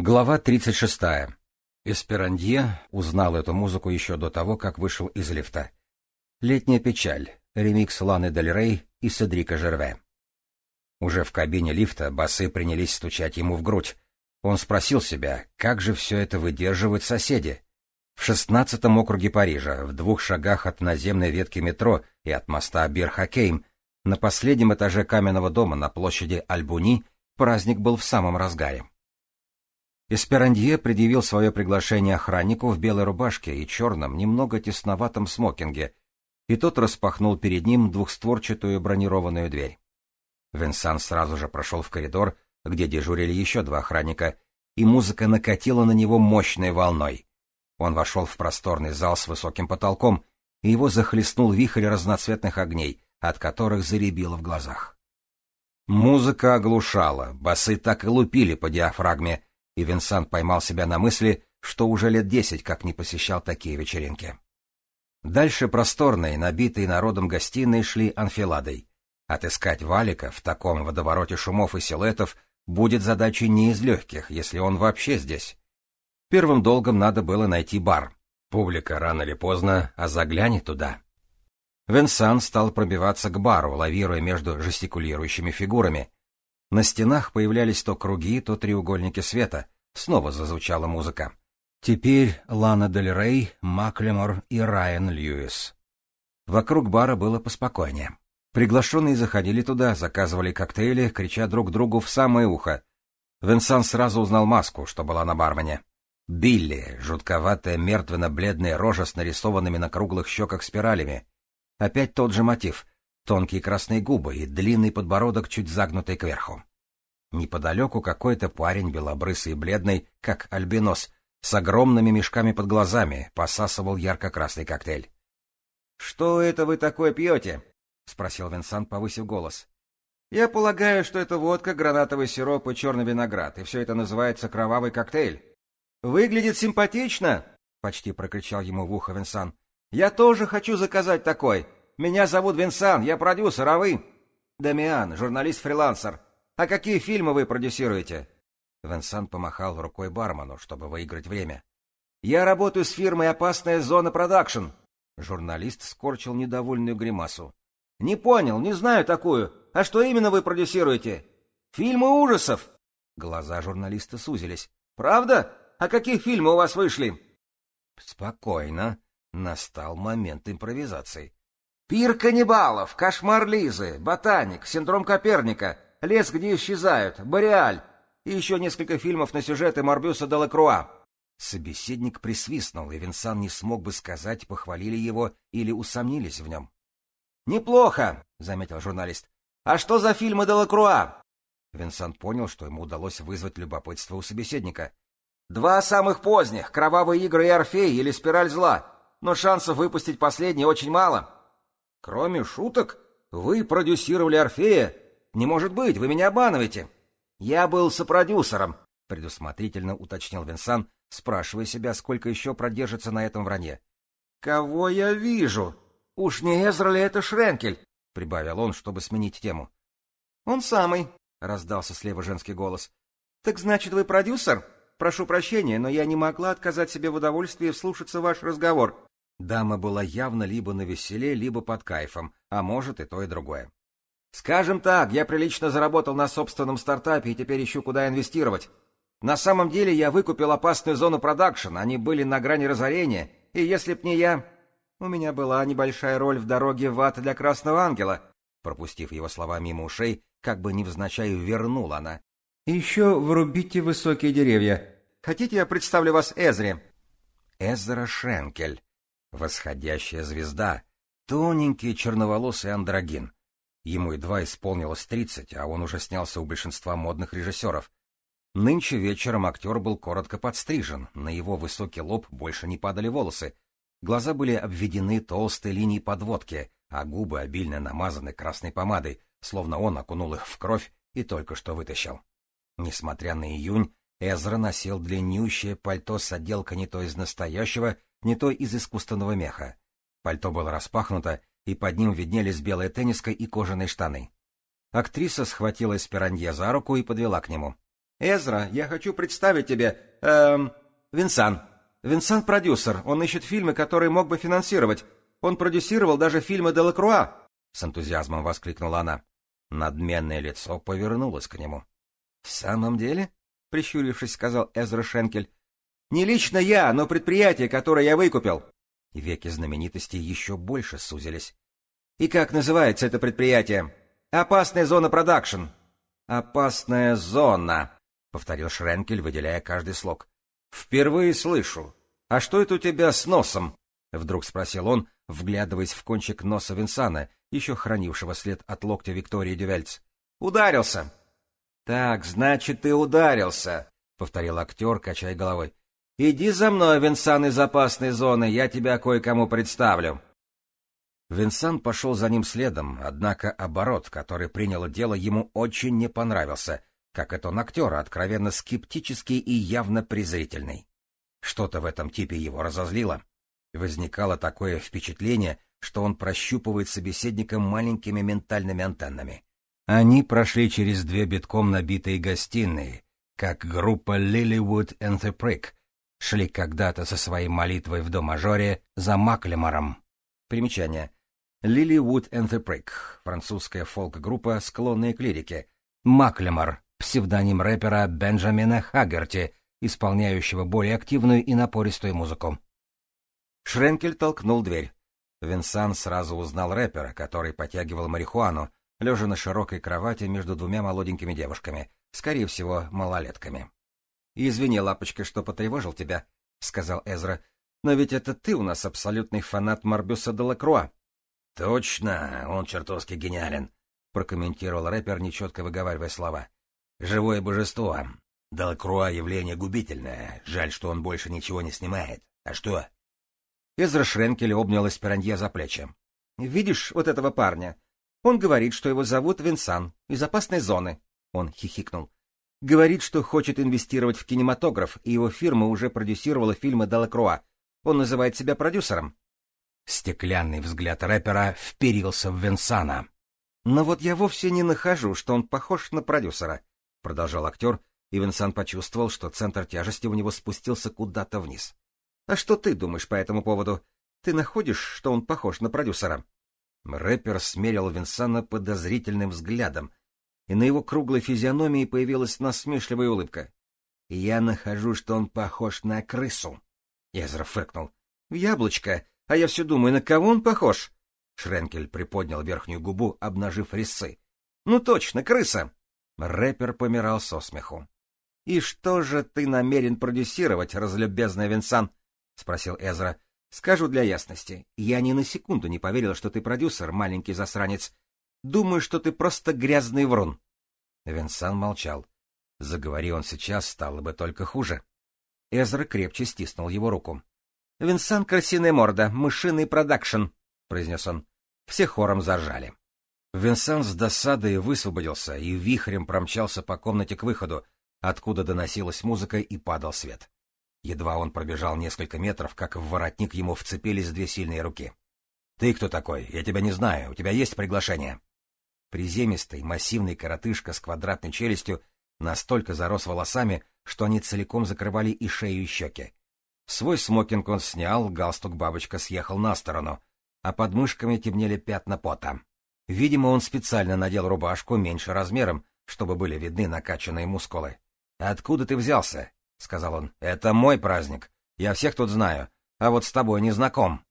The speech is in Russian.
Глава 36. Эсперандье узнал эту музыку еще до того, как вышел из лифта. «Летняя печаль», ремикс Ланы Дель Рей и Седрика Жерве. Уже в кабине лифта басы принялись стучать ему в грудь. Он спросил себя, как же все это выдерживают соседи. В шестнадцатом округе Парижа, в двух шагах от наземной ветки метро и от моста Бирхакейм, на последнем этаже каменного дома на площади Альбуни, праздник был в самом разгаре. Эсперандье предъявил свое приглашение охраннику в белой рубашке и черном, немного тесноватом смокинге, и тот распахнул перед ним двухстворчатую бронированную дверь. Венсан сразу же прошел в коридор, где дежурили еще два охранника, и музыка накатила на него мощной волной. Он вошел в просторный зал с высоким потолком, и его захлестнул вихрь разноцветных огней, от которых заребило в глазах. Музыка оглушала, басы так и лупили по диафрагме, и Винсан поймал себя на мысли, что уже лет десять как не посещал такие вечеринки. Дальше просторные, набитые народом гостиные шли анфиладой. Отыскать Валика в таком водовороте шумов и силуэтов будет задачей не из легких, если он вообще здесь. Первым долгом надо было найти бар. Публика рано или поздно, а заглянет туда. Венсан стал пробиваться к бару, лавируя между жестикулирующими фигурами, на стенах появлялись то круги, то треугольники света. Снова зазвучала музыка. Теперь Лана Дель Рей, Маклемор и Райан Льюис. Вокруг бара было поспокойнее. Приглашенные заходили туда, заказывали коктейли, крича друг другу в самое ухо. Венсан сразу узнал маску, что была на бармене. Билли, жутковатая мертвенно-бледная рожа с нарисованными на круглых щеках спиралями. Опять тот же мотив — тонкие красные губы и длинный подбородок, чуть загнутый кверху. Неподалеку какой-то парень, белобрысый и бледный, как альбинос, с огромными мешками под глазами, посасывал ярко-красный коктейль. — Что это вы такое пьете? — спросил Винсан, повысив голос. — Я полагаю, что это водка, гранатовый сироп и черный виноград, и все это называется кровавый коктейль. — Выглядит симпатично! — почти прокричал ему в ухо Винсан. — Я тоже хочу заказать такой! — меня зовут Винсан, я продюсер, а вы...» «Дамиан, журналист-фрилансер. А какие фильмы вы продюсируете?» Винсан помахал рукой бармену, чтобы выиграть время. «Я работаю с фирмой «Опасная зона продакшн». Журналист скорчил недовольную гримасу. «Не понял, не знаю такую. А что именно вы продюсируете?» «Фильмы ужасов!» Глаза журналиста сузились. «Правда? А какие фильмы у вас вышли?» Спокойно. Настал момент импровизации. Пир каннибалов, кошмар Лизы, ботаник, синдром Коперника, лес, где исчезают, Бореаль и еще несколько фильмов на сюжеты Морбюса де Лакруа. Собеседник присвистнул, и Винсан не смог бы сказать, похвалили его или усомнились в нем. «Неплохо», — заметил журналист. «А что за фильмы де Лакруа?» Винсан понял, что ему удалось вызвать любопытство у собеседника. «Два самых поздних — «Кровавые игры» и «Орфей» или «Спираль зла», но шансов выпустить последний очень мало. Кроме шуток, вы продюсировали Орфея? Не может быть, вы меня обманываете. Я был сопродюсером, предусмотрительно уточнил Винсан, спрашивая себя, сколько еще продержится на этом вранье. Кого я вижу? Уж не Эзра ли это Шренкель? прибавил он, чтобы сменить тему. Он самый, раздался слева женский голос. Так значит, вы продюсер? Прошу прощения, но я не могла отказать себе в удовольствии вслушаться ваш разговор. Дама была явно либо на веселе, либо под кайфом, а может и то, и другое. «Скажем так, я прилично заработал на собственном стартапе и теперь ищу, куда инвестировать. На самом деле я выкупил опасную зону продакшн, они были на грани разорения, и если б не я... У меня была небольшая роль в дороге в ад для Красного Ангела». Пропустив его слова мимо ушей, как бы невзначай вернула она. «Еще врубите высокие деревья. Хотите, я представлю вас Эзре?» Эзра Шенкель. Восходящая звезда, тоненький черноволосый андрогин. Ему едва исполнилось тридцать, а он уже снялся у большинства модных режиссеров. Нынче вечером актер был коротко подстрижен, на его высокий лоб больше не падали волосы, глаза были обведены толстой линией подводки, а губы обильно намазаны красной помадой, словно он окунул их в кровь и только что вытащил. Несмотря на июнь, Эзра носил длиннющее пальто с отделкой не то из настоящего, не то из искусственного меха. Пальто было распахнуто, и под ним виднелись белая тенниска и кожаные штаны. Актриса схватила Эсперанье за руку и подвела к нему. Эзра, я хочу представить тебе... Эм... Винсан. Винсан — продюсер. Он ищет фильмы, которые мог бы финансировать. Он продюсировал даже фильмы Делакруа!» — с энтузиазмом воскликнула она. Надменное лицо повернулось к нему. «В самом деле?» — прищурившись, сказал Эзра Шенкель. «Не лично я, но предприятие, которое я выкупил». Веки знаменитости еще больше сузились. «И как называется это предприятие?» «Опасная зона продакшн». «Опасная зона», — повторил Шренкель, выделяя каждый слог. «Впервые слышу. А что это у тебя с носом?» — вдруг спросил он, вглядываясь в кончик носа Винсана, еще хранившего след от локтя Виктории Дювельц. «Ударился!» «Так, значит, ты ударился!» — повторил актер, качая головой. «Иди за мной, Винсан, из опасной зоны, я тебя кое-кому представлю!» Винсан пошел за ним следом, однако оборот, который приняло дело, ему очень не понравился, как это он актера, откровенно скептический и явно презрительный. Что-то в этом типе его разозлило. Возникало такое впечатление, что он прощупывает собеседника маленькими ментальными антеннами. Они прошли через две битком набитые гостиные, как группа Lilywood and the Prick, шли когда-то со своей молитвой в до-мажоре за Маклемором. Примечание. Lilywood Prick, французская фолк-группа, склонная к лирике. Маклемор, псевдоним рэпера Бенджамина Хаггерти, исполняющего более активную и напористую музыку. Шренкель толкнул дверь. Винсан сразу узнал рэпера, который потягивал марихуану, лежа на широкой кровати между двумя молоденькими девушками, скорее всего, малолетками. «Извини, лапочка, что потревожил тебя», — сказал Эзра, — «но ведь это ты у нас абсолютный фанат Марбюса де Лакруа». «Точно, он чертовски гениален», — прокомментировал рэпер, нечетко выговаривая слова. «Живое божество. Делакруа — явление губительное. Жаль, что он больше ничего не снимает. А что?» Эзра Шренкель обнял Эсперанье за плечи. «Видишь вот этого парня? Он говорит, что его зовут Винсан, из опасной зоны». Он хихикнул. «Говорит, что хочет инвестировать в кинематограф, и его фирма уже продюсировала фильмы Делакруа. Он называет себя продюсером». Стеклянный взгляд рэпера вперился в Винсана. «Но вот я вовсе не нахожу, что он похож на продюсера», — продолжал актер, и Винсан почувствовал, что центр тяжести у него спустился куда-то вниз. А что ты думаешь по этому поводу? Ты находишь, что он похож на продюсера? Рэпер смерил Винсана подозрительным взглядом, и на его круглой физиономии появилась насмешливая улыбка. «Я нахожу, что он похож на крысу». Эзра фыркнул. «В яблочко! А я все думаю, на кого он похож?» Шренкель приподнял верхнюю губу, обнажив резцы. «Ну точно, крыса!» Рэпер помирал со смеху. «И что же ты намерен продюсировать, разлюбезный Винсан?» — спросил Эзра. — Скажу для ясности. Я ни на секунду не поверил, что ты продюсер, маленький засранец. Думаю, что ты просто грязный врун. Винсан молчал. Заговори он сейчас, стало бы только хуже. Эзра крепче стиснул его руку. — Винсан крысиная морда, мышиный продакшн, — произнес он. Все хором заржали. Винсан с досадой высвободился и вихрем промчался по комнате к выходу, откуда доносилась музыка и падал свет. Едва он пробежал несколько метров, как в воротник ему вцепились две сильные руки. — Ты кто такой? Я тебя не знаю. У тебя есть приглашение? Приземистый, массивный коротышка с квадратной челюстью настолько зарос волосами, что они целиком закрывали и шею, и щеки. Свой смокинг он снял, галстук-бабочка съехал на сторону, а под мышками темнели пятна пота. Видимо, он специально надел рубашку меньше размером, чтобы были видны накачанные мускулы. — Откуда ты взялся? — сказал он. — Это мой праздник. Я всех тут знаю, а вот с тобой не знаком.